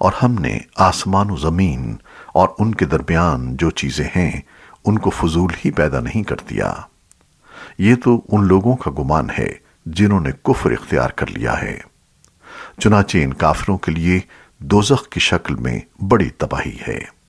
اور ہم نے آسمان و زمین اور ان کے درمیان جو چیزیں ہیں، ان کو فضول ہی پیدا نہیں کر دیا۔ یہ تو ان لوگوں کا گمان ہے جنہوں نے کفر اختیار کر لیا ہے۔ چنانچہ ان کافروں کے لیے دوزخ کی شکل میں بڑی تباہی ہے۔